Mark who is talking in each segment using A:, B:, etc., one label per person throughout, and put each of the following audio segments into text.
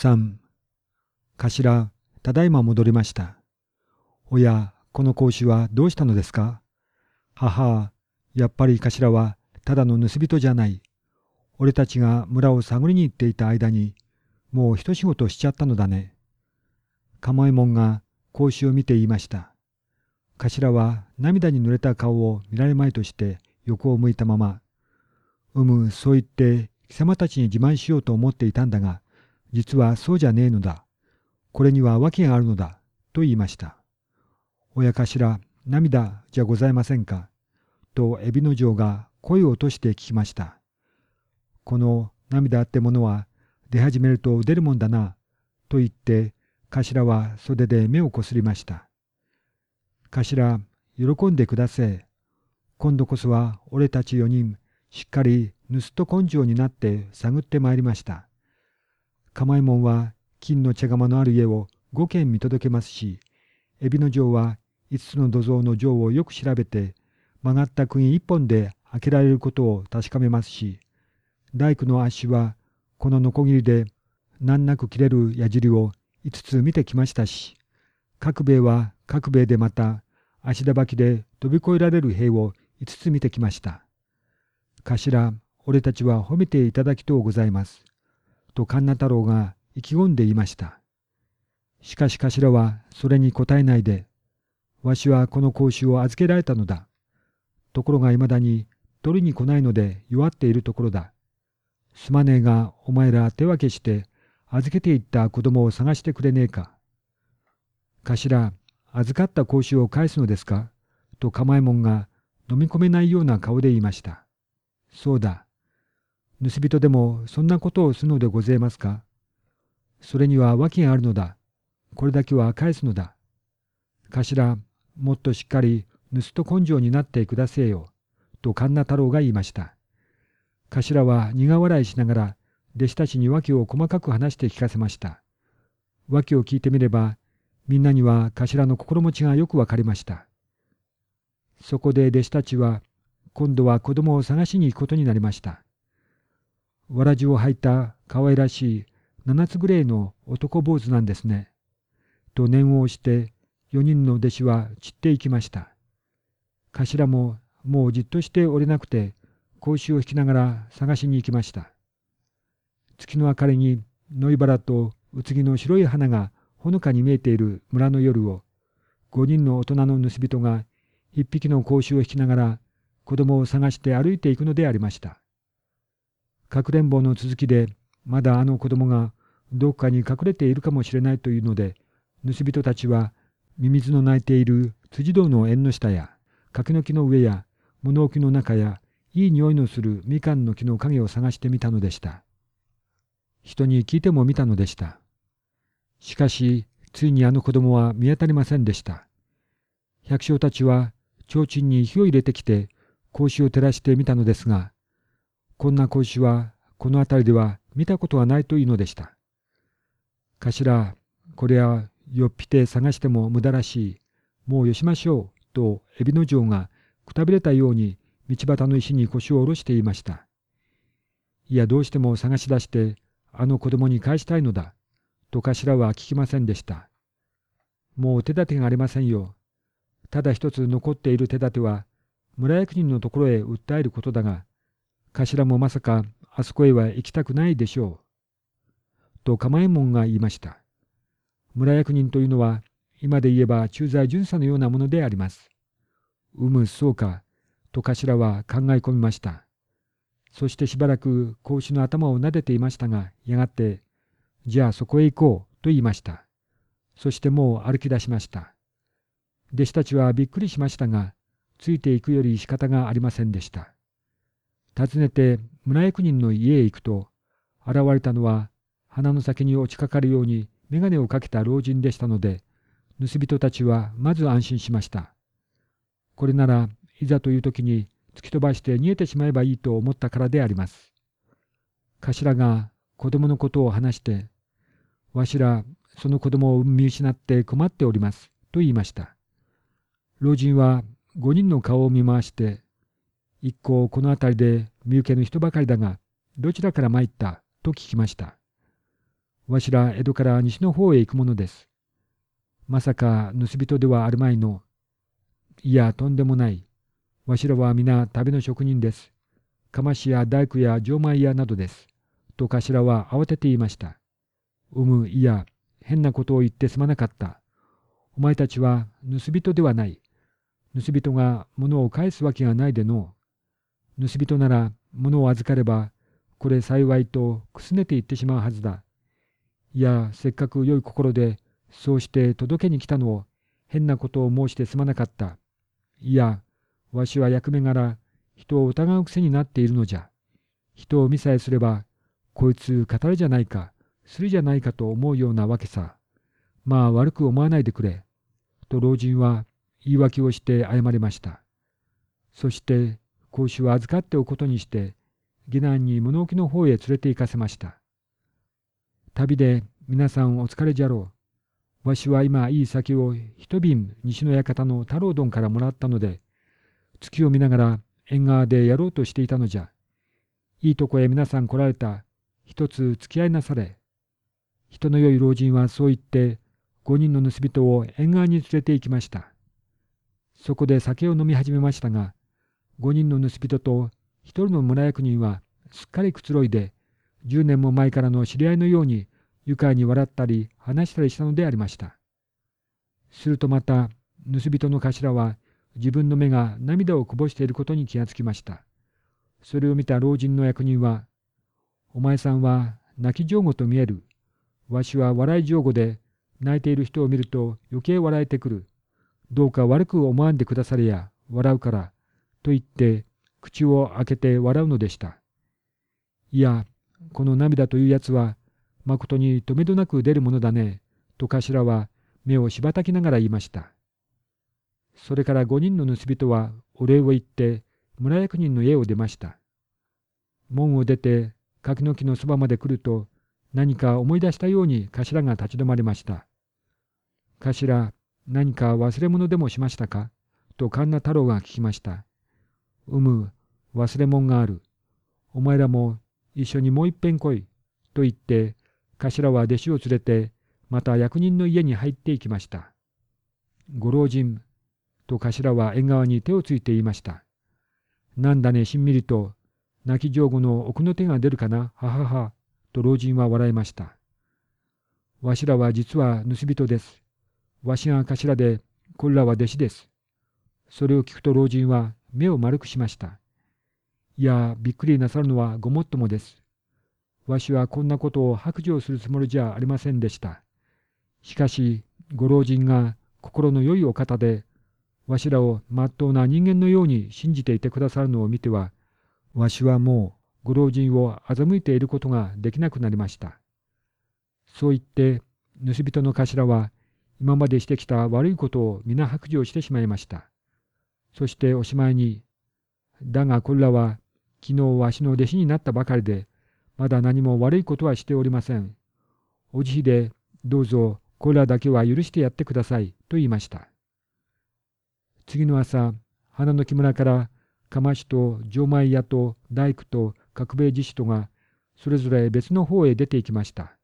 A: 3頭ただいま戻りました。おやこの格子はどうしたのですか？母やっぱり頭はただの盗人じゃない。俺たちが村を探りに行っていた間にもう一仕事しちゃったのだね。鴨右衛門が格子を見て言いました。頭は涙に濡れた顔を見られまいとして横を向いたまま「うむそう言って貴様たちに自慢しようと思っていたんだが実はそうじゃねえのだ。これには訳があるのだ。と言いました。親頭、涙じゃございませんか？と海老の城が声を落として聞きました。この涙ってものは出始めると出るもんだな。と言って頭は袖で目をこすりました。頭、喜んでください。今度こそは俺たち4人しっかり盗人根性になって探ってまいりました。釜右衛門は金の茶釜のある家を5軒見届けますし、エビの城は5つの土蔵の城をよく調べて、曲がった釘一本で開けられることを確かめますし、大工の足はこのノコギリで難なく切れる矢尻を5つ見てきましたし、各兵衛は各兵衛でまた足田ばきで飛び越えられる兵を5つ見てきました。頭、俺たちは褒めていただきとうございます。と神奈太郎が意気込んでいました。しかし頭はそれに答えないで、わしはこの講習を預けられたのだ。ところがいまだに取りに来ないので弱っているところだ。すまねえがお前ら手分けして預けていった子供を探してくれねえか。頭、預かった講習を返すのですか？と構えもんが飲み込めないような顔で言いました。そうだ。盗人でもそんなことをするのでございますか？それには訳があるのだ。これだけは返すのだ。頭、もっとしっかり盗人根性になってくだせえよ。と神奈太郎が言いました。頭は苦笑いしながら弟子たちに訳を細かく話して聞かせました。訳を聞いてみれば、みんなには頭の心持ちがよくわかりました。そこで弟子たちは、今度は子供を探しに行くことになりました。わらじを履いた可愛らしい七つグレーの男坊主なんですね。と念を押して四人の弟子は散っていきました。頭ももうじっとしておれなくて格子を引きながら探しに行きました。月の明かりに野いばらとうつぎの白い花がほのかに見えている村の夜を五人の大人の盗人が一匹の格子を引きながら子供を探して歩いていくのでありました。かくれんぼの続きでまだあの子供がどこかに隠れているかもしれないというので盗人たちはミミズの鳴いている辻堂の縁の下や柿の木の上や物置の中やいい匂いのするみかんの木の影を探してみたのでした。人に聞いてもみたのでした。しかしついにあの子供は見当たりませんでした。百姓たちは提灯に火を入れてきて格子を照らしてみたのですがこんな子牛はこの辺りでは見たことはないというのでした。頭、これはよっぴて探しても無駄らしい。もうよしましょう。と、エビの城がくたびれたように道端の石に腰を下ろしていました。いや、どうしても探し出して、あの子供に返したいのだ。と頭は聞きませんでした。もう手立てがありませんよ。ただ一つ残っている手立ては、村役人のところへ訴えることだが、頭もまさかあそこへは行きたくないでしょう。と釜右衛門が言いました。村役人というのは今で言えば駐在巡査のようなものであります。うむそうか。と頭は考え込みました。そしてしばらく格子の頭を撫でていましたが、やがって、じゃあそこへ行こうと言いました。そしてもう歩き出しました。弟子たちはびっくりしましたが、ついていくより仕方がありませんでした。訪ねて村役人の家へ行くと、現れたのは鼻の先に落ちかかるように眼鏡をかけた老人でしたので、盗人たちはまず安心しました。これならいざという時に突き飛ばして逃げてしまえばいいと思ったからであります。頭が子供のことを話して、わしらその子供を見失って困っております、と言いました。老人は五人の顔を見回して、一行この辺りで見受けぬ人ばかりだが、どちらから参った？と聞きました。わしら江戸から西の方へ行くものです。まさか盗人ではあるまいの。いや、とんでもない。わしらは皆旅の職人です。釜師や大工や錠前屋などです。と頭は慌てて言いました。うむ、いや、変なことを言ってすまなかった。お前たちは盗人ではない。盗人が物を返すわけがないでの。盗人なら物を預かれば、これ幸いとくすねていってしまうはずだ。いや、せっかく良い心で、そうして届けに来たのを、変なことを申してすまなかった。いや、わしは役目柄、人を疑う癖になっているのじゃ。人を見さえすれば、こいつ語るじゃないか、するじゃないかと思うようなわけさ。まあ悪く思わないでくれ。と老人は言い訳をして謝りました。そして孔子は預かっておくことにして、下男に物置の方へ連れて行かせました。旅で皆さんお疲れじゃろう。わしは今いい酒を一瓶西の館の太郎丼からもらったので、月を見ながら縁側でやろうとしていたのじゃ。いいとこへ皆さん来られた。一つ付き合いなされ。人の良い老人はそう言って、五人の盗人を縁側に連れて行きました。そこで酒を飲み始めましたが、五人の盗人と一人の村役人はすっかりくつろいで、十年も前からの知り合いのように愉快に笑ったり話したりしたのでありました。するとまた、盗人の頭は自分の目が涙をこぼしていることに気がつきました。それを見た老人の役人は、お前さんは泣き上戸と見える。わしは笑い上戸で泣いている人を見ると余計笑えてくる。どうか悪く思わんでくだされや、笑うから。と言って口を開けて笑うのでした。いや、この涙というやつは、まことにとめどなく出るものだね。と頭は目をしばたきながら言いました。それから五人の盗人はお礼を言って村役人の家を出ました。門を出て柿の木のそばまで来ると何か思い出したように頭が立ち止まりました。頭、何か忘れ物でもしましたか？と神田太郎が聞きました。うむ、忘れ物がある。お前らも一緒にもう一遍来い。と言って、頭は弟子を連れて、また役人の家に入っていきました。ご老人、と頭は縁側に手をついて言いました。なんだね、しんみりと、泣き上手の奥の手が出るかな、ははは、と老人は笑いました。わしらは実は盗人です。わしが頭で、これらは弟子です。それを聞くと老人は目を丸くしました。いや、びっくりなさるのはごもっともです。わしはこんなことを白状するつもりじゃありませんでした。しかし、ご老人が心の良いお方で、わしらをまっとうな人間のように信じていてくださるのを見ては、わしはもうご老人を欺いていることができなくなりました。そう言って、盗人の頭は今までしてきた悪いことを皆白状してしまいました。そしておしまいに、だがこれらは昨日わしの弟子になったばかりで、まだ何も悪いことはしておりません。お慈悲でどうぞこれらだけは許してやってくださいと言いました。次の朝、花の木村から釜師と錠前屋と大工と角兵衛自使とがそれぞれ別の方へ出て行きました。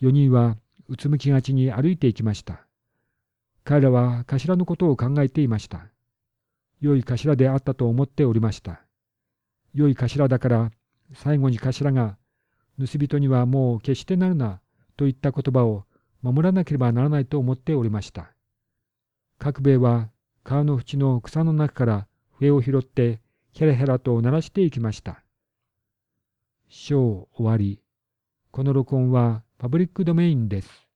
A: 4人はうつむきがちに歩いていきました。彼らは頭のことを考えていました。良い頭であったと思っておりました。良い頭だから最後に頭が盗人にはもう決してなるなといった言葉を守らなければならないと思っておりました。角兵衛は川の縁の草の中から笛を拾ってヘラヘラと鳴らしていきました。章終わり。この録音はパブリックドメインです。